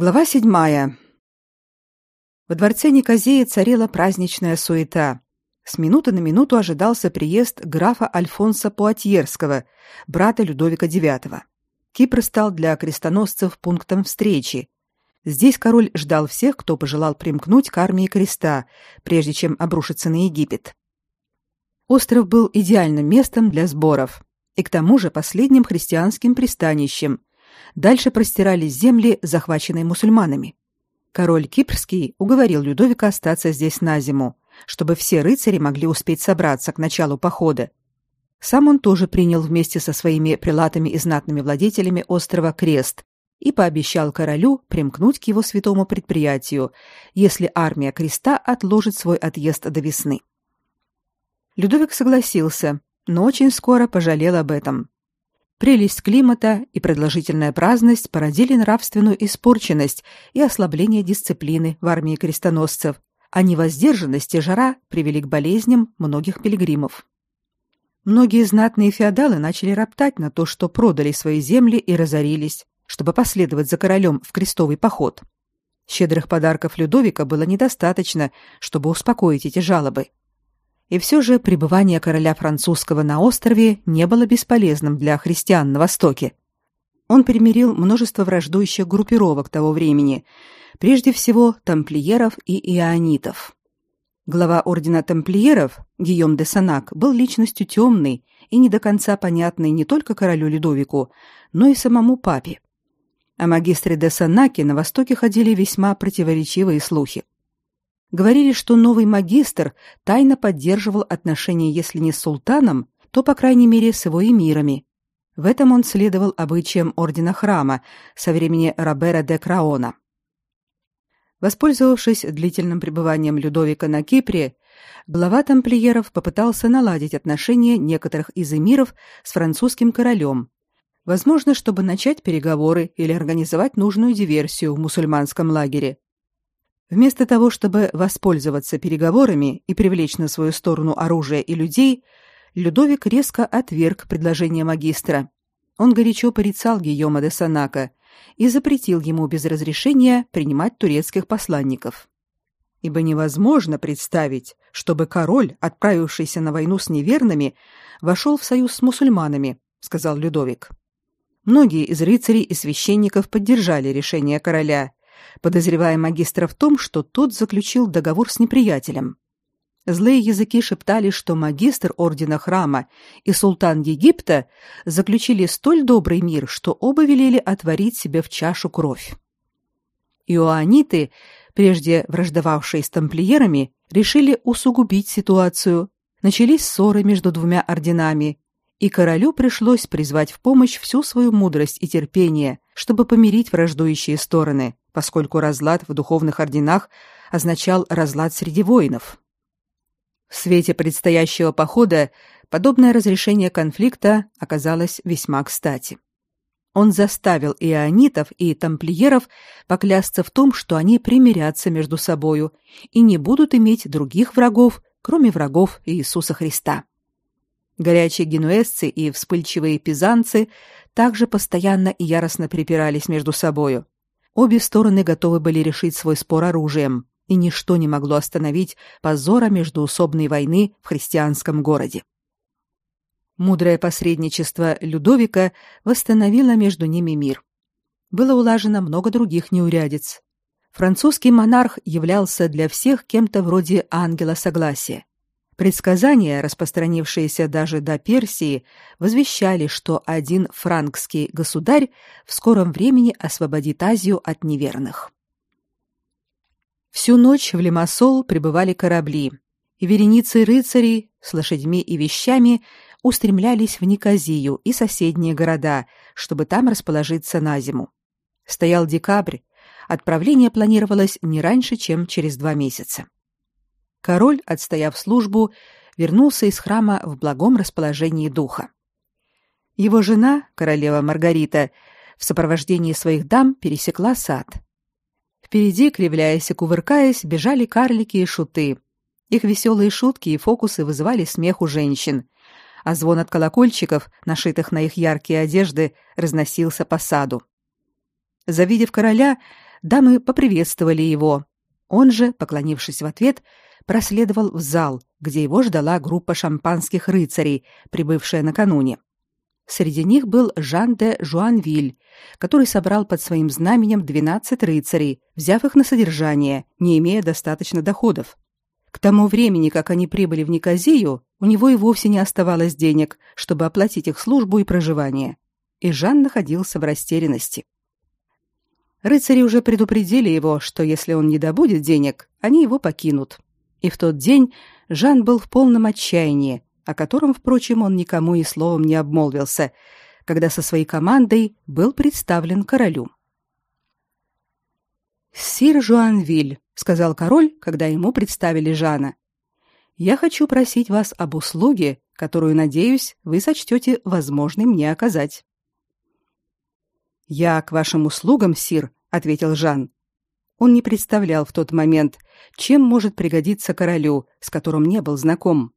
Глава седьмая. Во дворце Никозея царила праздничная суета. С минуты на минуту ожидался приезд графа Альфонса Пуатьерского, брата Людовика IX. Кипр стал для крестоносцев пунктом встречи. Здесь король ждал всех, кто пожелал примкнуть к армии креста, прежде чем обрушиться на Египет. Остров был идеальным местом для сборов и к тому же последним христианским пристанищем. Дальше простирались земли, захваченные мусульманами. Король Кипрский уговорил Людовика остаться здесь на зиму, чтобы все рыцари могли успеть собраться к началу похода. Сам он тоже принял вместе со своими прилатами и знатными владетелями острова крест и пообещал королю примкнуть к его святому предприятию, если армия креста отложит свой отъезд до весны. Людовик согласился, но очень скоро пожалел об этом. Прелесть климата и продолжительная праздность породили нравственную испорченность и ослабление дисциплины в армии крестоносцев, а невоздержанность и жара привели к болезням многих пилигримов. Многие знатные феодалы начали роптать на то, что продали свои земли и разорились, чтобы последовать за королем в крестовый поход. Щедрых подарков Людовика было недостаточно, чтобы успокоить эти жалобы. И все же пребывание короля французского на острове не было бесполезным для христиан на Востоке. Он примирил множество враждующих группировок того времени, прежде всего тамплиеров и ионитов. Глава ордена тамплиеров, Гийом де Санак, был личностью темной и не до конца понятной не только королю Людовику, но и самому папе. О магистре де Санаке на Востоке ходили весьма противоречивые слухи. Говорили, что новый магистр тайно поддерживал отношения, если не с султаном, то, по крайней мере, с его эмирами. В этом он следовал обычаям ордена храма со времени Робера де Краона. Воспользовавшись длительным пребыванием Людовика на Кипре, глава тамплиеров попытался наладить отношения некоторых из эмиров с французским королем, возможно, чтобы начать переговоры или организовать нужную диверсию в мусульманском лагере. Вместо того, чтобы воспользоваться переговорами и привлечь на свою сторону оружие и людей, Людовик резко отверг предложение магистра. Он горячо порицал Гийома де Санака и запретил ему без разрешения принимать турецких посланников. Ибо невозможно представить, чтобы король, отправившийся на войну с неверными, вошел в союз с мусульманами, сказал Людовик. Многие из рыцарей и священников поддержали решение короля, подозревая магистра в том, что тот заключил договор с неприятелем. Злые языки шептали, что магистр ордена храма и султан Египта заключили столь добрый мир, что оба велели отварить себе в чашу кровь. Иоанниты, прежде враждовавшие с тамплиерами, решили усугубить ситуацию. Начались ссоры между двумя орденами, и королю пришлось призвать в помощь всю свою мудрость и терпение, чтобы помирить враждующие стороны, поскольку разлад в духовных орденах означал разлад среди воинов. В свете предстоящего похода подобное разрешение конфликта оказалось весьма кстати. Он заставил ионитов и тамплиеров поклясться в том, что они примирятся между собою и не будут иметь других врагов, кроме врагов Иисуса Христа. Горячие генуэзцы и вспыльчивые пизанцы также постоянно и яростно припирались между собою. Обе стороны готовы были решить свой спор оружием, и ничто не могло остановить позора междуусобной войны в христианском городе. Мудрое посредничество Людовика восстановило между ними мир. Было улажено много других неурядиц. Французский монарх являлся для всех кем-то вроде ангела согласия. Предсказания, распространившиеся даже до Персии, возвещали, что один франкский государь в скором времени освободит Азию от неверных. Всю ночь в Лимассол прибывали корабли, и вереницы рыцарей с лошадьми и вещами устремлялись в Никозию и соседние города, чтобы там расположиться на зиму. Стоял декабрь, отправление планировалось не раньше, чем через два месяца. Король, отстояв службу, вернулся из храма в благом расположении духа. Его жена, королева Маргарита, в сопровождении своих дам пересекла сад. Впереди, кривляясь и кувыркаясь, бежали карлики и шуты. Их веселые шутки и фокусы вызывали смех у женщин, а звон от колокольчиков, нашитых на их яркие одежды, разносился по саду. Завидев короля, дамы поприветствовали его. Он же, поклонившись в ответ, проследовал в зал, где его ждала группа шампанских рыцарей, прибывшая накануне. Среди них был Жан де Жуанвиль, который собрал под своим знаменем 12 рыцарей, взяв их на содержание, не имея достаточно доходов. К тому времени, как они прибыли в Никозию, у него и вовсе не оставалось денег, чтобы оплатить их службу и проживание. И Жан находился в растерянности. Рыцари уже предупредили его, что если он не добудет денег, они его покинут. И в тот день Жан был в полном отчаянии, о котором, впрочем, он никому и словом не обмолвился, когда со своей командой был представлен королю. «Сир Жуанвиль», — сказал король, когда ему представили Жана, — «я хочу просить вас об услуге, которую, надеюсь, вы сочтете возможным мне оказать». «Я к вашим услугам, сир», — ответил Жан. Он не представлял в тот момент, чем может пригодиться королю, с которым не был знаком.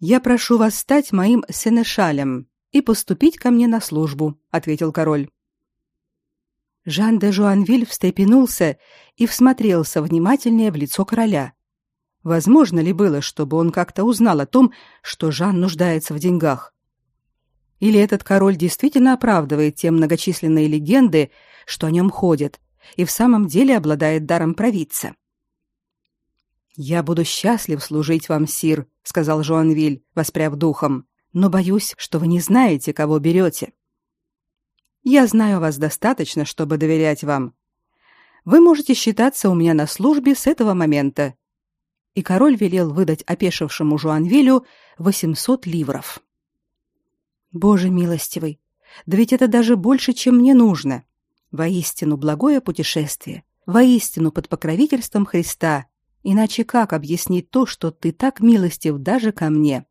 Я прошу вас стать моим сенешалем и поступить ко мне на службу, ответил король. Жан де Жуанвиль встрепенулся и всмотрелся внимательнее в лицо короля. Возможно ли было, чтобы он как-то узнал о том, что Жан нуждается в деньгах? Или этот король действительно оправдывает те многочисленные легенды, что о нем ходят, и в самом деле обладает даром провидца? Я буду счастлив служить вам, сир, сказал Жуанвиль, воспряв духом. Но боюсь, что вы не знаете, кого берете. Я знаю вас достаточно, чтобы доверять вам. Вы можете считаться у меня на службе с этого момента. И король велел выдать опешившему Жуанвилю 800 ливров. Боже милостивый, да ведь это даже больше, чем мне нужно. Воистину благое путешествие, воистину под покровительством Христа Иначе как объяснить то, что ты так милостив даже ко мне?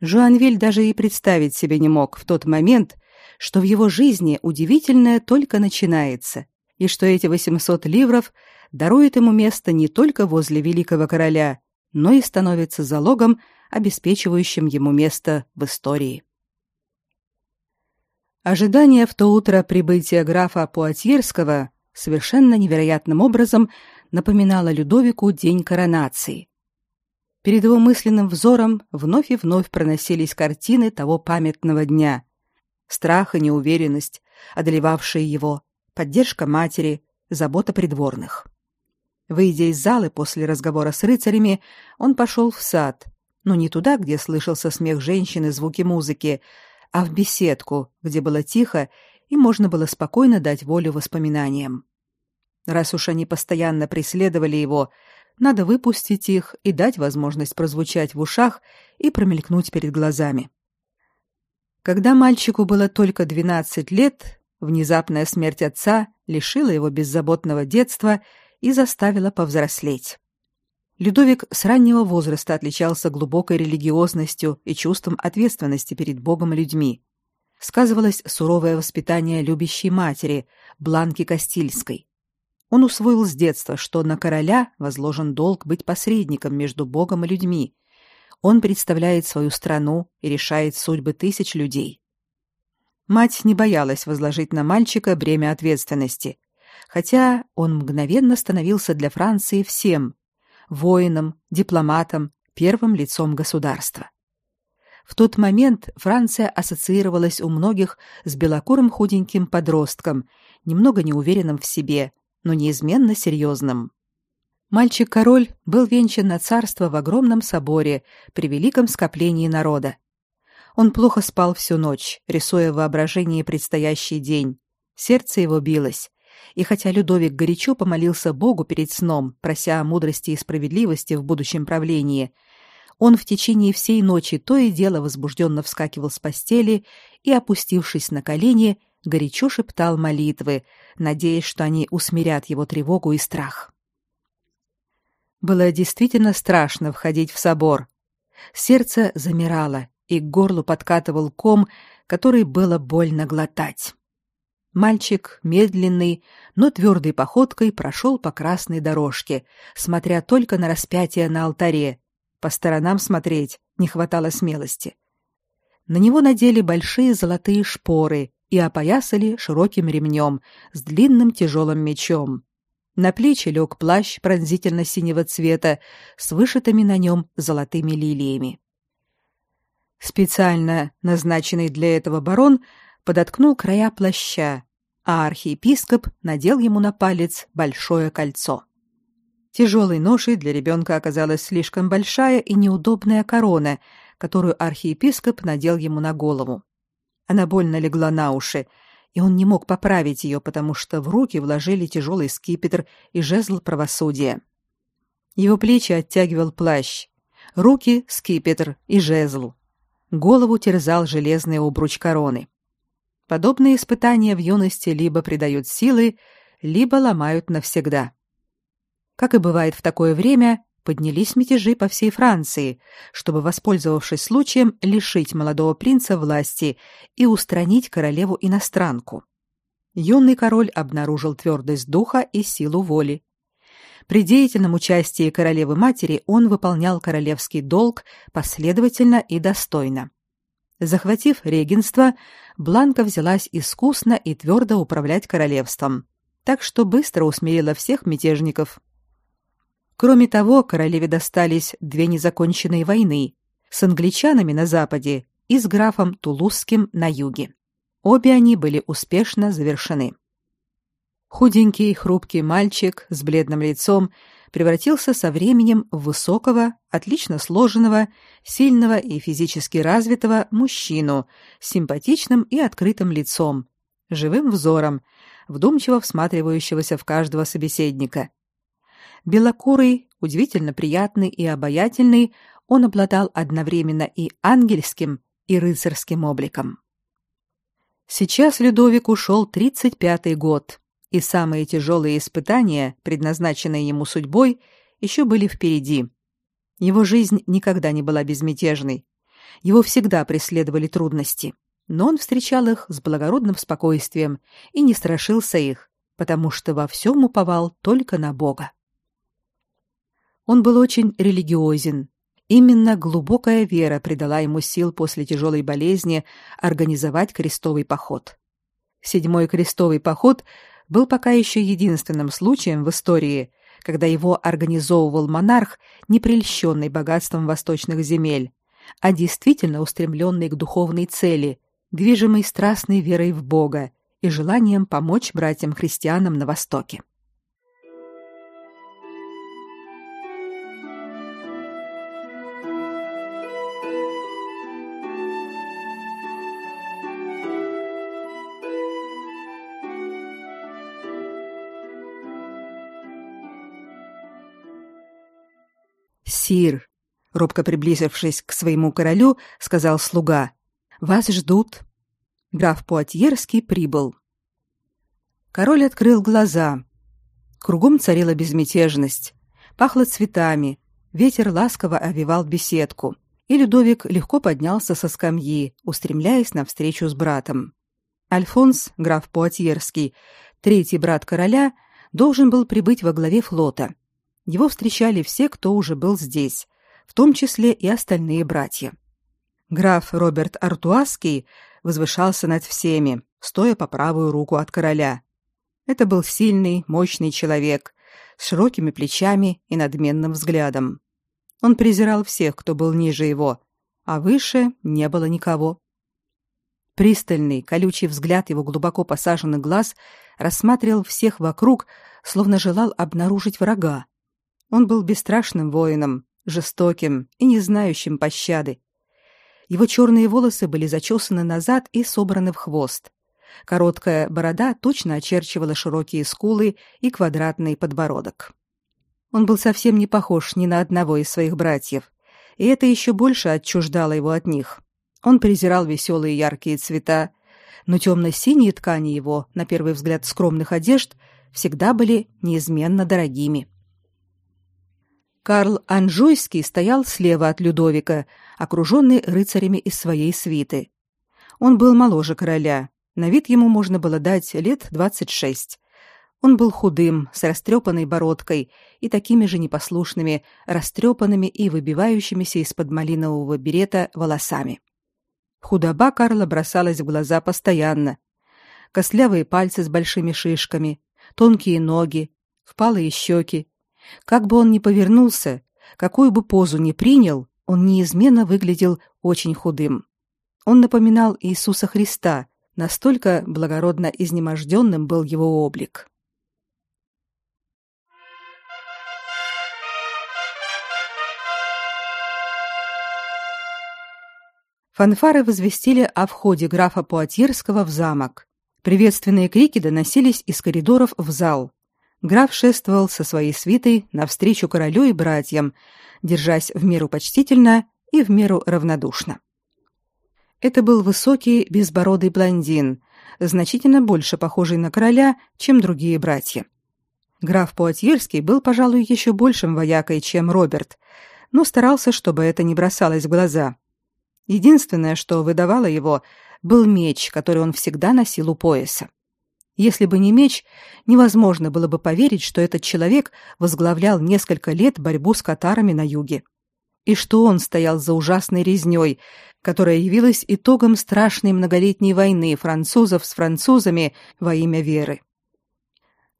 Жуанвиль даже и представить себе не мог в тот момент, что в его жизни удивительное только начинается, и что эти 800 ливров даруют ему место не только возле великого короля, но и становятся залогом, обеспечивающим ему место в истории. Ожидание в то утро прибытия графа Пуатьерского совершенно невероятным образом напоминала Людовику день коронации. Перед его мысленным взором вновь и вновь проносились картины того памятного дня. Страх и неуверенность, одолевавшие его, поддержка матери, забота придворных. Выйдя из залы после разговора с рыцарями, он пошел в сад, но не туда, где слышался смех женщин и звуки музыки, а в беседку, где было тихо и можно было спокойно дать волю воспоминаниям. Раз уж они постоянно преследовали его, надо выпустить их и дать возможность прозвучать в ушах и промелькнуть перед глазами. Когда мальчику было только 12 лет, внезапная смерть отца лишила его беззаботного детства и заставила повзрослеть. Людовик с раннего возраста отличался глубокой религиозностью и чувством ответственности перед Богом и людьми. Сказывалось суровое воспитание любящей матери, Бланки Кастильской. Он усвоил с детства, что на короля возложен долг быть посредником между Богом и людьми. Он представляет свою страну и решает судьбы тысяч людей. Мать не боялась возложить на мальчика бремя ответственности, хотя он мгновенно становился для Франции всем – воином, дипломатом, первым лицом государства. В тот момент Франция ассоциировалась у многих с белокурым худеньким подростком, немного неуверенным в себе – но неизменно серьезным. Мальчик-король был венчан на царство в огромном соборе при великом скоплении народа. Он плохо спал всю ночь, рисуя в воображении предстоящий день. Сердце его билось, и хотя Людовик горячо помолился Богу перед сном, прося мудрости и справедливости в будущем правлении, он в течение всей ночи то и дело возбужденно вскакивал с постели и, опустившись на колени, горячо шептал молитвы, надеясь, что они усмирят его тревогу и страх. Было действительно страшно входить в собор. Сердце замирало, и к горлу подкатывал ком, который было больно глотать. Мальчик, медленный, но твердой походкой прошел по красной дорожке, смотря только на распятие на алтаре. По сторонам смотреть не хватало смелости. На него надели большие золотые шпоры, и опоясали широким ремнем с длинным тяжелым мечом. На плечи лег плащ пронзительно-синего цвета с вышитыми на нем золотыми лилиями. Специально назначенный для этого барон подоткнул края плаща, а архиепископ надел ему на палец большое кольцо. Тяжелой ношей для ребенка оказалась слишком большая и неудобная корона, которую архиепископ надел ему на голову. Она больно легла на уши, и он не мог поправить ее, потому что в руки вложили тяжелый скипетр и жезл правосудия. Его плечи оттягивал плащ, руки — скипетр и жезл. Голову терзал железный обруч короны. Подобные испытания в юности либо придают силы, либо ломают навсегда. Как и бывает в такое время, поднялись мятежи по всей Франции, чтобы, воспользовавшись случаем, лишить молодого принца власти и устранить королеву-иностранку. Юный король обнаружил твердость духа и силу воли. При деятельном участии королевы-матери он выполнял королевский долг последовательно и достойно. Захватив регенство, Бланка взялась искусно и твердо управлять королевством, так что быстро усмирила всех мятежников. Кроме того, королеве достались две незаконченные войны с англичанами на западе и с графом Тулузским на юге. Обе они были успешно завершены. Худенький, хрупкий мальчик с бледным лицом превратился со временем в высокого, отлично сложенного, сильного и физически развитого мужчину с симпатичным и открытым лицом, живым взором, вдумчиво всматривающегося в каждого собеседника. Белокурый, удивительно приятный и обаятельный, он обладал одновременно и ангельским, и рыцарским обликом. Сейчас Людовик ушел 35-й год, и самые тяжелые испытания, предназначенные ему судьбой, еще были впереди. Его жизнь никогда не была безмятежной. Его всегда преследовали трудности, но он встречал их с благородным спокойствием и не страшился их, потому что во всем уповал только на Бога. Он был очень религиозен. Именно глубокая вера придала ему сил после тяжелой болезни организовать крестовый поход. Седьмой крестовый поход был пока еще единственным случаем в истории, когда его организовывал монарх, не прельщенный богатством восточных земель, а действительно устремленный к духовной цели, движимый страстной верой в Бога и желанием помочь братьям-христианам на Востоке. «Сир», — робко приблизившись к своему королю, сказал слуга, — «вас ждут». Граф Пуатьерский прибыл. Король открыл глаза. Кругом царила безмятежность. Пахло цветами. Ветер ласково овивал беседку. И Людовик легко поднялся со скамьи, устремляясь навстречу с братом. Альфонс, граф Пуатьерский, третий брат короля, должен был прибыть во главе флота его встречали все, кто уже был здесь, в том числе и остальные братья. Граф Роберт Артуаский возвышался над всеми, стоя по правую руку от короля. Это был сильный, мощный человек с широкими плечами и надменным взглядом. Он презирал всех, кто был ниже его, а выше не было никого. Пристальный, колючий взгляд его глубоко посаженных глаз рассматривал всех вокруг, словно желал обнаружить врага. Он был бесстрашным воином, жестоким и не знающим пощады. Его черные волосы были зачесаны назад и собраны в хвост. Короткая борода точно очерчивала широкие скулы и квадратный подбородок. Он был совсем не похож ни на одного из своих братьев, и это еще больше отчуждало его от них. Он презирал веселые яркие цвета, но темно-синие ткани его, на первый взгляд скромных одежд, всегда были неизменно дорогими. Карл Анжуйский стоял слева от Людовика, окруженный рыцарями из своей свиты. Он был моложе короля. На вид ему можно было дать лет двадцать шесть. Он был худым, с растрепанной бородкой и такими же непослушными, растрепанными и выбивающимися из-под малинового берета волосами. Худоба Карла бросалась в глаза постоянно. костлявые пальцы с большими шишками, тонкие ноги, впалые щеки. Как бы он ни повернулся, какую бы позу ни принял, он неизменно выглядел очень худым. Он напоминал Иисуса Христа, настолько благородно изнеможденным был его облик. Фанфары возвестили о входе графа Пуатьерского в замок. Приветственные крики доносились из коридоров в зал. Граф шествовал со своей свитой навстречу королю и братьям, держась в меру почтительно и в меру равнодушно. Это был высокий, безбородый блондин, значительно больше похожий на короля, чем другие братья. Граф Пуатьерский был, пожалуй, еще большим воякой, чем Роберт, но старался, чтобы это не бросалось в глаза. Единственное, что выдавало его, был меч, который он всегда носил у пояса. Если бы не меч, невозможно было бы поверить, что этот человек возглавлял несколько лет борьбу с катарами на юге. И что он стоял за ужасной резнёй, которая явилась итогом страшной многолетней войны французов с французами во имя веры.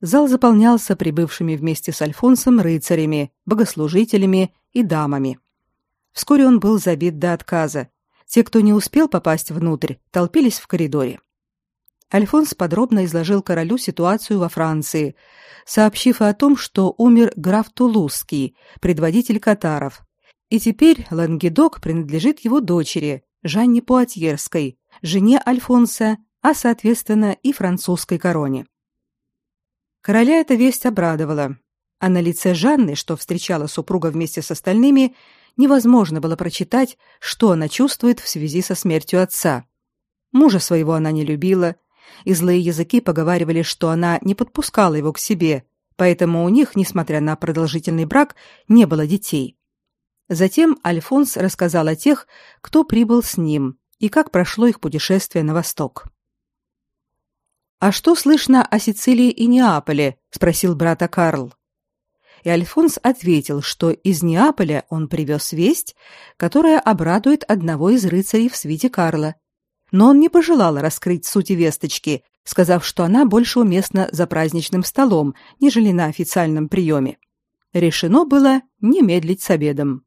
Зал заполнялся прибывшими вместе с Альфонсом рыцарями, богослужителями и дамами. Вскоре он был забит до отказа. Те, кто не успел попасть внутрь, толпились в коридоре. Альфонс подробно изложил королю ситуацию во Франции, сообщив о том, что умер граф Тулузский, предводитель катаров, и теперь Лангедок принадлежит его дочери, Жанне Пуатьерской, жене Альфонса, а, соответственно, и французской короне. Короля эта весть обрадовала, а на лице Жанны, что встречала супруга вместе с остальными, невозможно было прочитать, что она чувствует в связи со смертью отца. Мужа своего она не любила, и злые языки поговаривали, что она не подпускала его к себе, поэтому у них, несмотря на продолжительный брак, не было детей. Затем Альфонс рассказал о тех, кто прибыл с ним и как прошло их путешествие на восток. А что слышно о Сицилии и Неаполе? спросил брата Карл. И Альфонс ответил, что из Неаполя он привез весть, которая обрадует одного из рыцарей в свите Карла. Но он не пожелал раскрыть суть весточки, сказав, что она больше уместна за праздничным столом, нежели на официальном приеме. Решено было не медлить с обедом.